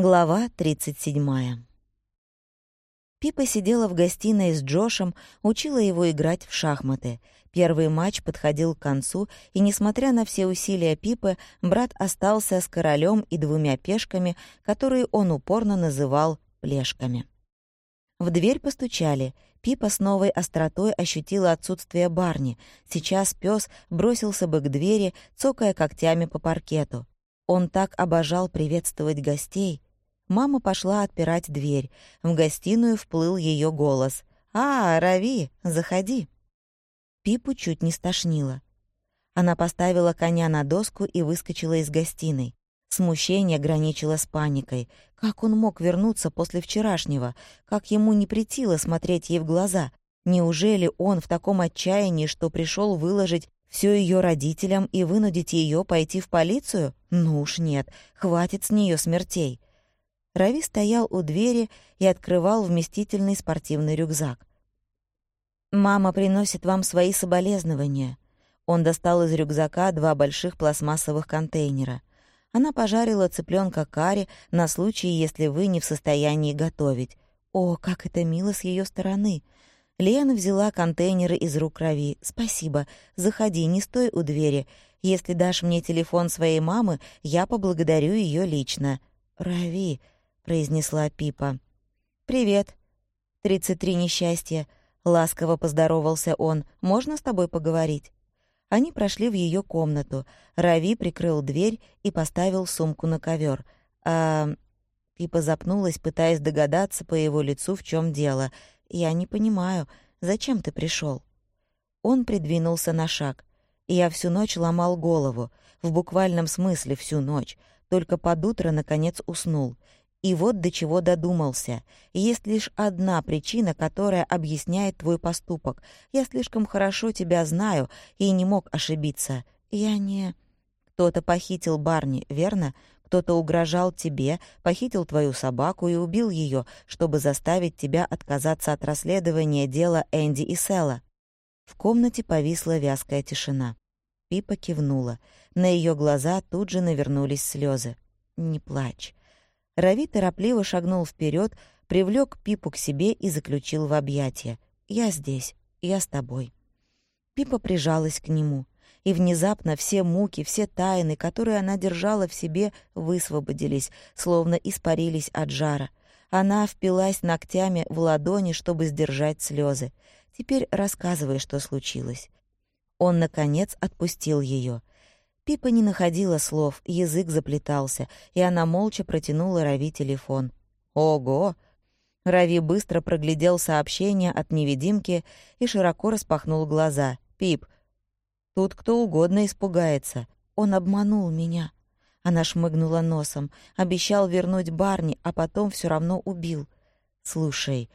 Глава 37. Пипа сидела в гостиной с Джошем, учила его играть в шахматы. Первый матч подходил к концу, и, несмотря на все усилия Пипы, брат остался с королем и двумя пешками, которые он упорно называл «плешками». В дверь постучали. Пипа с новой остротой ощутила отсутствие Барни. Сейчас пес бросился бы к двери, цокая когтями по паркету. Он так обожал приветствовать гостей — Мама пошла отпирать дверь. В гостиную вплыл ее голос. «А, Рави, заходи». Пипу чуть не стошнило. Она поставила коня на доску и выскочила из гостиной. Смущение граничило с паникой. Как он мог вернуться после вчерашнего? Как ему не притило смотреть ей в глаза? Неужели он в таком отчаянии, что пришел выложить все ее родителям и вынудить ее пойти в полицию? Ну уж нет, хватит с нее смертей. Рави стоял у двери и открывал вместительный спортивный рюкзак. «Мама приносит вам свои соболезнования». Он достал из рюкзака два больших пластмассовых контейнера. Она пожарила цыпленка карри на случай, если вы не в состоянии готовить. О, как это мило с ее стороны! Лена взяла контейнеры из рук Рави. «Спасибо. Заходи, не стой у двери. Если дашь мне телефон своей мамы, я поблагодарю ее лично». «Рави», произнесла Пипа. «Привет. Тридцать три несчастья», — ласково поздоровался он. «Можно с тобой поговорить?» Они прошли в ее комнату. Рави прикрыл дверь и поставил сумку на ковер. А Пипа запнулась, пытаясь догадаться по его лицу, в чем дело. «Я не понимаю, зачем ты пришел? Он придвинулся на шаг. Я всю ночь ломал голову, в буквальном смысле всю ночь. Только под утро, наконец, уснул. И вот до чего додумался. Есть лишь одна причина, которая объясняет твой поступок. Я слишком хорошо тебя знаю и не мог ошибиться. Я не... Кто-то похитил Барни, верно? Кто-то угрожал тебе, похитил твою собаку и убил ее, чтобы заставить тебя отказаться от расследования дела Энди и Села. В комнате повисла вязкая тишина. Пипа кивнула. На ее глаза тут же навернулись слезы. «Не плачь. Рави торопливо шагнул вперед, привлек Пипу к себе и заключил в объятия. «Я здесь, я с тобой». Пипа прижалась к нему, и внезапно все муки, все тайны, которые она держала в себе, высвободились, словно испарились от жара. Она впилась ногтями в ладони, чтобы сдержать слезы. «Теперь рассказывай, что случилось». Он, наконец, отпустил ее. Пипа не находила слов, язык заплетался, и она молча протянула Рави телефон. «Ого!» Рави быстро проглядел сообщение от невидимки и широко распахнул глаза. «Пип, тут кто угодно испугается. Он обманул меня». Она шмыгнула носом. Обещал вернуть Барни, а потом все равно убил. «Слушай,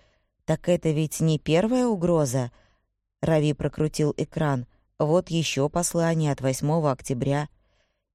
так это ведь не первая угроза?» Рави прокрутил экран. Вот еще послание от 8 октября.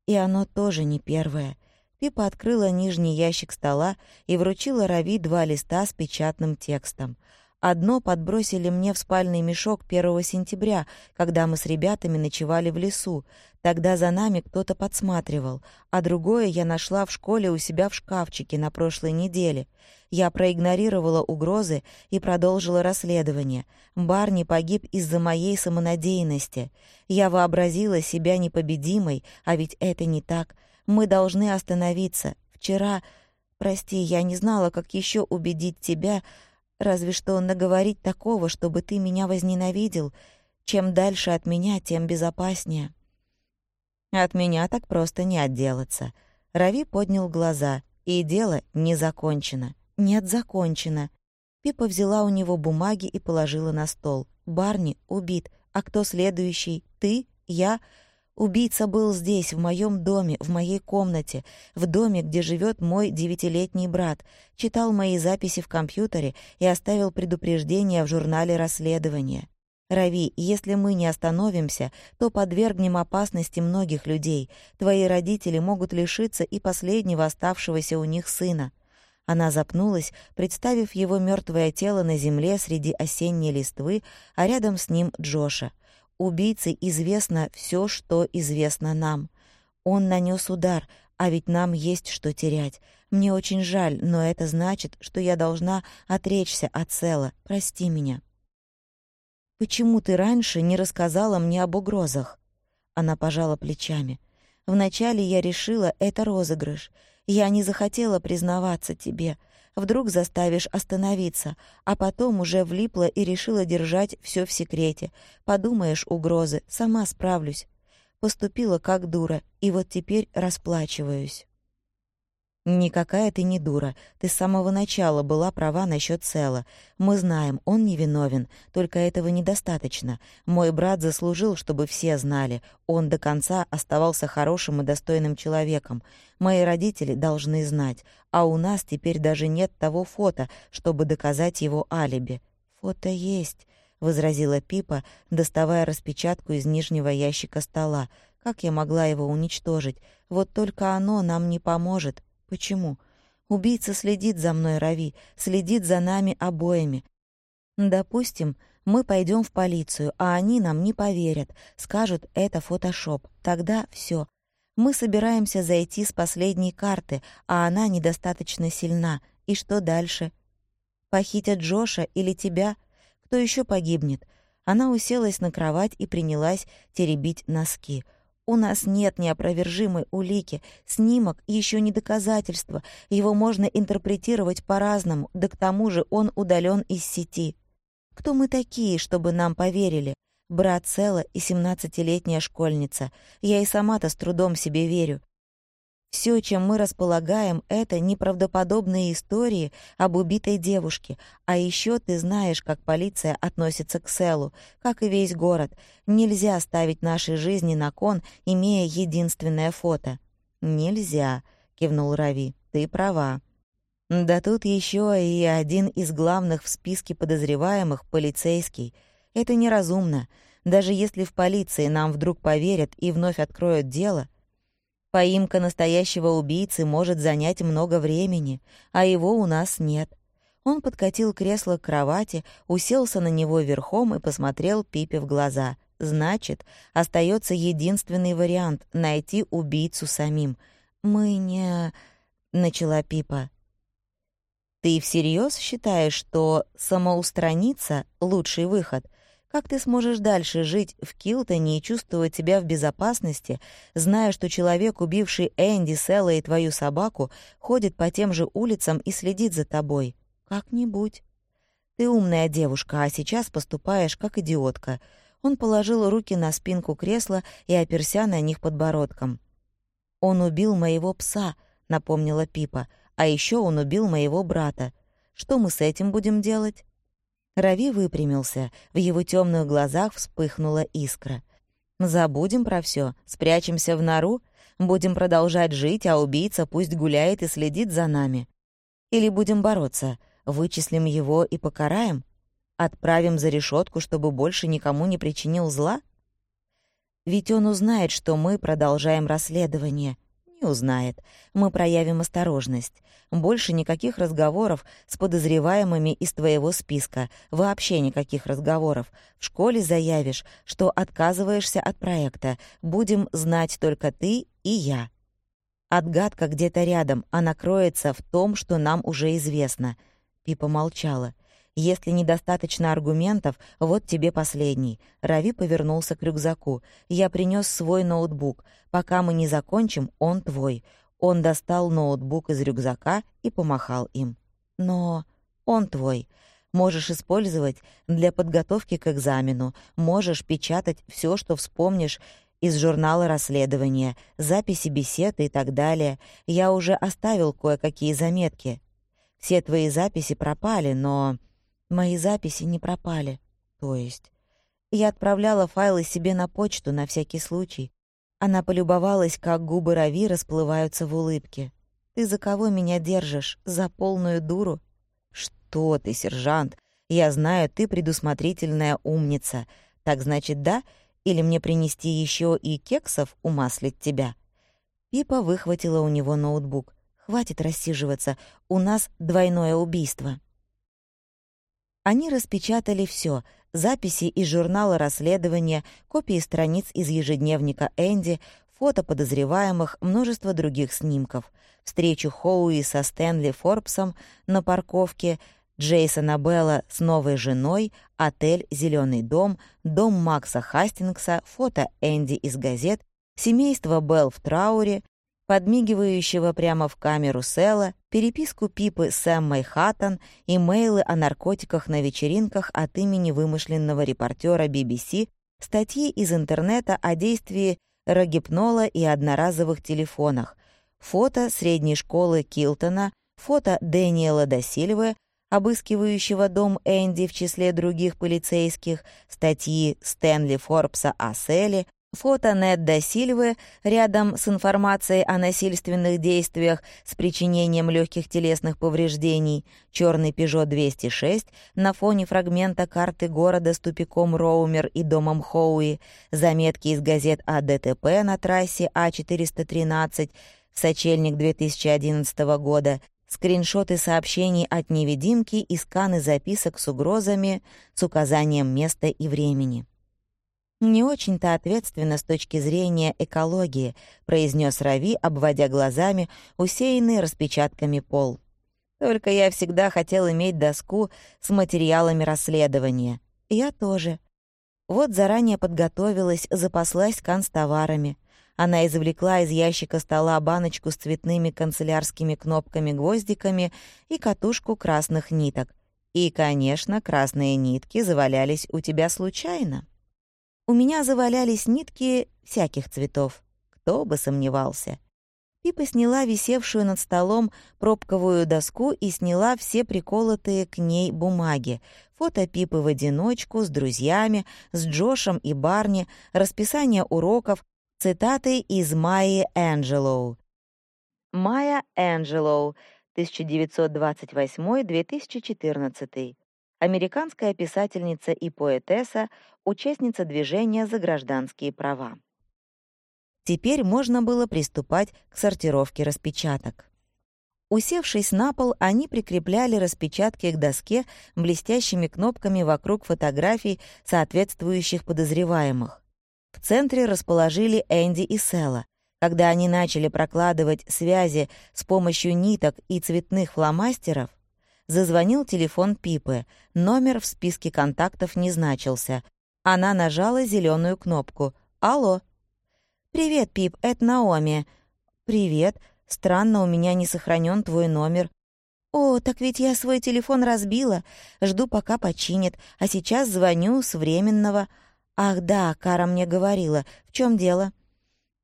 И оно тоже не первое. Пипа открыла нижний ящик стола и вручила Рави два листа с печатным текстом. Одно подбросили мне в спальный мешок 1 сентября, когда мы с ребятами ночевали в лесу. Тогда за нами кто-то подсматривал, а другое я нашла в школе у себя в шкафчике на прошлой неделе. Я проигнорировала угрозы и продолжила расследование. Барни погиб из-за моей самонадеянности. Я вообразила себя непобедимой, а ведь это не так. Мы должны остановиться. Вчера... Прости, я не знала, как еще убедить тебя, Разве что наговорить такого, чтобы ты меня возненавидел. Чем дальше от меня, тем безопаснее. От меня так просто не отделаться. Рави поднял глаза, и дело не закончено. Нет, закончено. Пипа взяла у него бумаги и положила на стол. Барни убит. А кто следующий? Ты? Я? Убийца был здесь, в моем доме, в моей комнате, в доме, где живет мой девятилетний брат, читал мои записи в компьютере и оставил предупреждение в журнале расследования. Рави, если мы не остановимся, то подвергнем опасности многих людей. Твои родители могут лишиться и последнего оставшегося у них сына. Она запнулась, представив его мертвое тело на земле среди осенней листвы, а рядом с ним Джоша. Убийце известно все, что известно нам. Он нанес удар, а ведь нам есть что терять. Мне очень жаль, но это значит, что я должна отречься от Села. Прости меня». «Почему ты раньше не рассказала мне об угрозах?» Она пожала плечами. «Вначале я решила, это розыгрыш. Я не захотела признаваться тебе. Вдруг заставишь остановиться, а потом уже влипла и решила держать все в секрете. Подумаешь, угрозы, сама справлюсь. Поступила как дура, и вот теперь расплачиваюсь. «Никакая ты не дура. Ты с самого начала была права насчет Села. Мы знаем, он невиновен, только этого недостаточно. Мой брат заслужил, чтобы все знали. Он до конца оставался хорошим и достойным человеком. Мои родители должны знать. А у нас теперь даже нет того фото, чтобы доказать его алиби». «Фото есть», — возразила Пипа, доставая распечатку из нижнего ящика стола. «Как я могла его уничтожить? Вот только оно нам не поможет. Почему? Убийца следит за мной, Рави, следит за нами обоими. Допустим, мы пойдем в полицию, а они нам не поверят, скажут, это фотошоп. Тогда все. Мы собираемся зайти с последней карты, а она недостаточно сильна. И что дальше? Похитят Джоша или тебя? Кто еще погибнет? Она уселась на кровать и принялась теребить носки — у нас нет неопровержимой улики. Снимок еще не доказательство. Его можно интерпретировать по-разному, да к тому же он удален из сети. Кто мы такие, чтобы нам поверили? Брат Села и семнадцатилетняя школьница. Я и сама-то с трудом себе верю. Все, чем мы располагаем, это неправдоподобные истории об убитой девушке. А еще ты знаешь, как полиция относится к Селу, как и весь город. Нельзя ставить наши жизни на кон, имея единственное фото. «Нельзя», — кивнул Рави. «Ты права». Да тут еще и один из главных в списке подозреваемых — полицейский. Это неразумно. Даже если в полиции нам вдруг поверят и вновь откроют дело — Поимка настоящего убийцы может занять много времени, а его у нас нет. Он подкатил кресло к кровати, уселся на него верхом и посмотрел Пипе в глаза. Значит, остается единственный вариант — найти убийцу самим. «Мы не...» — начала Пипа. «Ты всерьез считаешь, что самоустраниться — лучший выход?» Как ты сможешь дальше жить в Килтоне и чувствовать себя в безопасности, зная, что человек, убивший Энди, Сэлла и твою собаку, ходит по тем же улицам и следит за тобой? Как-нибудь. Ты умная девушка, а сейчас поступаешь как идиотка. Он положил руки на спинку кресла и оперся на них подбородком. «Он убил моего пса», — напомнила Пипа. «А еще он убил моего брата. Что мы с этим будем делать?» Рави выпрямился, в его темных глазах вспыхнула искра. «Забудем про все, спрячемся в нору, будем продолжать жить, а убийца пусть гуляет и следит за нами. Или будем бороться, вычислим его и покараем? Отправим за решетку, чтобы больше никому не причинил зла? Ведь он узнает, что мы продолжаем расследование, не узнает. Мы проявим осторожность. Больше никаких разговоров с подозреваемыми из твоего списка. Вообще никаких разговоров. В школе заявишь, что отказываешься от проекта. Будем знать только ты и я. Отгадка где-то рядом, она кроется в том, что нам уже известно. Пипа молчала. Если недостаточно аргументов, вот тебе последний. Рави повернулся к рюкзаку. Я принес свой ноутбук. Пока мы не закончим, он твой. Он достал ноутбук из рюкзака и помахал им. Но он твой. Можешь использовать для подготовки к экзамену. Можешь печатать все, что вспомнишь из журнала расследования, записи бесед и так далее. Я уже оставил кое-какие заметки. Все твои записи пропали, но Мои записи не пропали. То есть... Я отправляла файлы себе на почту на всякий случай. Она полюбовалась, как губы Рави расплываются в улыбке. «Ты за кого меня держишь? За полную дуру?» «Что ты, сержант? Я знаю, ты предусмотрительная умница. Так значит, да? Или мне принести еще и кексов умаслить тебя?» Пипа выхватила у него ноутбук. «Хватит рассиживаться, у нас двойное убийство». Они распечатали все: записи из журнала расследования, копии страниц из ежедневника Энди, фото подозреваемых, множество других снимков. Встречу Хоуи со Стэнли Форбсом на парковке, Джейсона Белла с новой женой, отель «Зеленый дом», дом Макса Хастингса, фото Энди из газет, семейство Белл в трауре, подмигивающего прямо в камеру Села, переписку Пипы с Эммой Хаттон, имейлы о наркотиках на вечеринках от имени вымышленного репортера BBC, статьи из интернета о действии рогипнола и одноразовых телефонах, фото средней школы Килтона, фото Дэниела Досильвы, обыскивающего дом Энди в числе других полицейских, статьи Стэнли Форбса о Селе, Фото Недда Сильвы рядом с информацией о насильственных действиях с причинением легких телесных повреждений, черный Peugeot 206 на фоне фрагмента карты города с тупиком Роумер и домом Хоуи, заметки из газет о ДТП на трассе А413 в сочельник 2011 года, скриншоты сообщений от невидимки и сканы записок с угрозами с указанием места и времени. «Не очень-то ответственно с точки зрения экологии», — произнес Рави, обводя глазами усеянный распечатками пол. «Только я всегда хотел иметь доску с материалами расследования. Я тоже. Вот заранее подготовилась, запаслась канцтоварами. Она извлекла из ящика стола баночку с цветными канцелярскими кнопками-гвоздиками и катушку красных ниток. И, конечно, красные нитки завалялись у тебя случайно. У меня завалялись нитки всяких цветов. Кто бы сомневался. Пипа сняла висевшую над столом пробковую доску и сняла все приколотые к ней бумаги. Фото Пипы в одиночку, с друзьями, с Джошем и Барни, расписание уроков, цитаты из Майи Энджелоу. Майя Энджелоу, 1928-2014 американская писательница и поэтесса, участница движения за гражданские права. Теперь можно было приступать к сортировке распечаток. Усевшись на пол, они прикрепляли распечатки к доске блестящими кнопками вокруг фотографий соответствующих подозреваемых. В центре расположили Энди и Села. Когда они начали прокладывать связи с помощью ниток и цветных фломастеров, Зазвонил телефон Пипы. Номер в списке контактов не значился. Она нажала зеленую кнопку. «Алло». «Привет, Пип, это Наоми». «Привет. Странно, у меня не сохранен твой номер». «О, так ведь я свой телефон разбила. Жду, пока починит. А сейчас звоню с временного». «Ах да, Кара мне говорила. В чем дело?»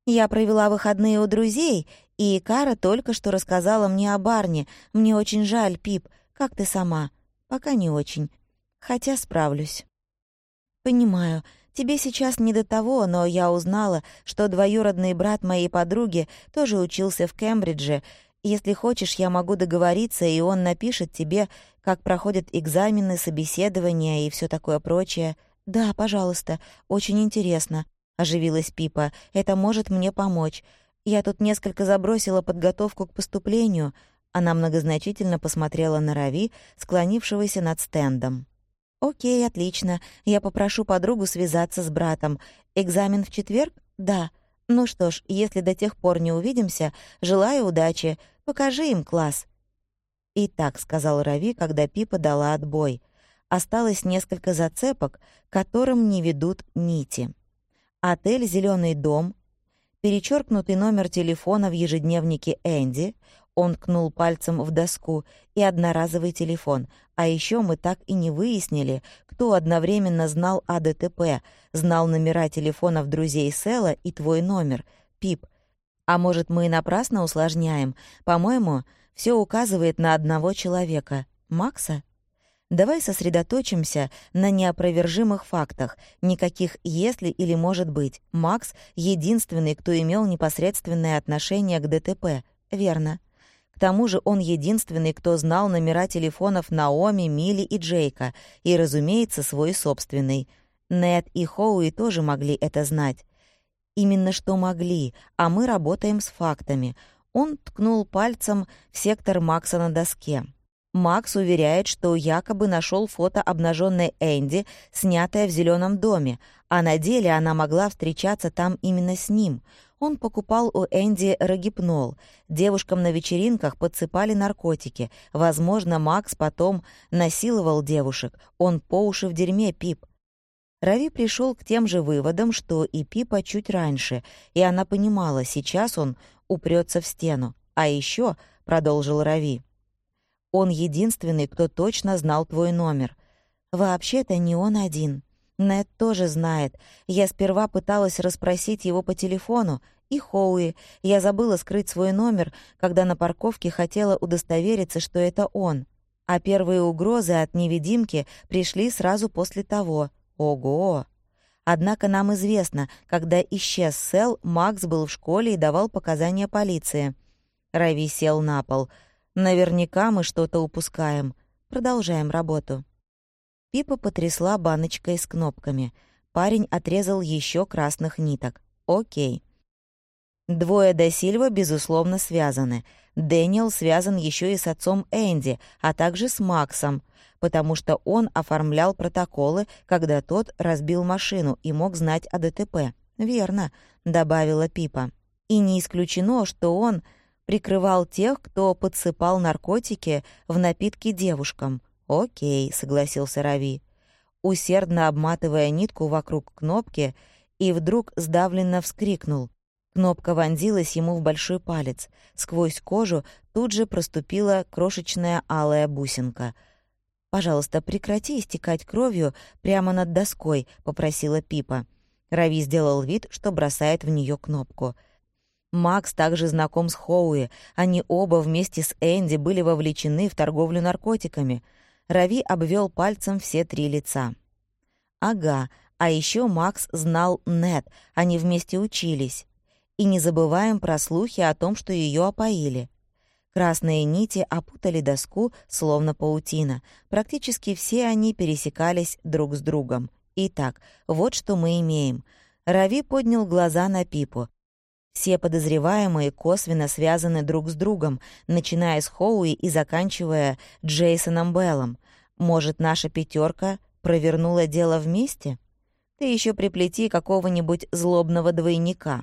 «Я провела выходные у друзей, и Кара только что рассказала мне о Барне. Мне очень жаль, Пип. Как ты сама? Пока не очень. Хотя справлюсь. Понимаю. Тебе сейчас не до того, но я узнала, что двоюродный брат моей подруги тоже учился в Кембридже. Если хочешь, я могу договориться, и он напишет тебе, как проходят экзамены, собеседования и все такое прочее. Да, пожалуйста, очень интересно, оживилась Пипа. Это может мне помочь. Я тут несколько забросила подготовку к поступлению. Она многозначительно посмотрела на Рави, склонившегося над стендом. «Окей, отлично. Я попрошу подругу связаться с братом. Экзамен в четверг? Да. Ну что ж, если до тех пор не увидимся, желаю удачи. Покажи им класс». «Итак», — сказал Рави, когда Пипа дала отбой. «Осталось несколько зацепок, которым не ведут нити. Отель «Зеленый дом», перечеркнутый номер телефона в ежедневнике Энди, он кнул пальцем в доску и одноразовый телефон. А еще мы так и не выяснили, кто одновременно знал о ДТП, знал номера телефонов друзей Сэла и твой номер, Пип. А может, мы и напрасно усложняем? По-моему, все указывает на одного человека — Макса. Давай сосредоточимся на неопровержимых фактах. Никаких «если» или «может быть». Макс — единственный, кто имел непосредственное отношение к ДТП. Верно. К тому же он единственный, кто знал номера телефонов Наоми, Мили и Джейка, и, разумеется, свой собственный. Нед и Хоуи тоже могли это знать. Именно что могли, а мы работаем с фактами. Он ткнул пальцем в сектор Макса на доске. Макс уверяет, что якобы нашел фото обнаженной Энди, снятое в зеленом доме, а на деле она могла встречаться там именно с ним. Он покупал у Энди рогипнол. Девушкам на вечеринках подсыпали наркотики. Возможно, Макс потом насиловал девушек. Он по уши в дерьме, Пип. Рави пришел к тем же выводам, что и Пипа чуть раньше, и она понимала, сейчас он упрется в стену. А еще, — продолжил Рави, — он единственный, кто точно знал твой номер. Вообще-то не он один. Нед тоже знает. Я сперва пыталась расспросить его по телефону, и Хоуи. Я забыла скрыть свой номер, когда на парковке хотела удостовериться, что это он. А первые угрозы от невидимки пришли сразу после того. Ого! Однако нам известно, когда исчез Сэл, Макс был в школе и давал показания полиции. Рави сел на пол — Наверняка мы что-то упускаем. Продолжаем работу. Пипа потрясла баночкой с кнопками. Парень отрезал еще красных ниток. Окей. Двое до Сильва, безусловно, связаны. Дэниел связан еще и с отцом Энди, а также с Максом, потому что он оформлял протоколы, когда тот разбил машину и мог знать о ДТП. «Верно», — добавила Пипа. «И не исключено, что он прикрывал тех, кто подсыпал наркотики в напитки девушкам. «Окей», — согласился Рави, усердно обматывая нитку вокруг кнопки, и вдруг сдавленно вскрикнул. Кнопка вонзилась ему в большой палец. Сквозь кожу тут же проступила крошечная алая бусинка. «Пожалуйста, прекрати истекать кровью прямо над доской», — попросила Пипа. Рави сделал вид, что бросает в нее кнопку — Макс также знаком с Хоуи. Они оба вместе с Энди были вовлечены в торговлю наркотиками. Рави обвел пальцем все три лица. «Ага, а еще Макс знал Нет, они вместе учились. И не забываем про слухи о том, что ее опоили. Красные нити опутали доску, словно паутина. Практически все они пересекались друг с другом. Итак, вот что мы имеем. Рави поднял глаза на Пипу. Все подозреваемые косвенно связаны друг с другом, начиная с Хоуи и заканчивая Джейсоном Беллом. Может, наша пятерка провернула дело вместе? Ты еще приплети какого-нибудь злобного двойника.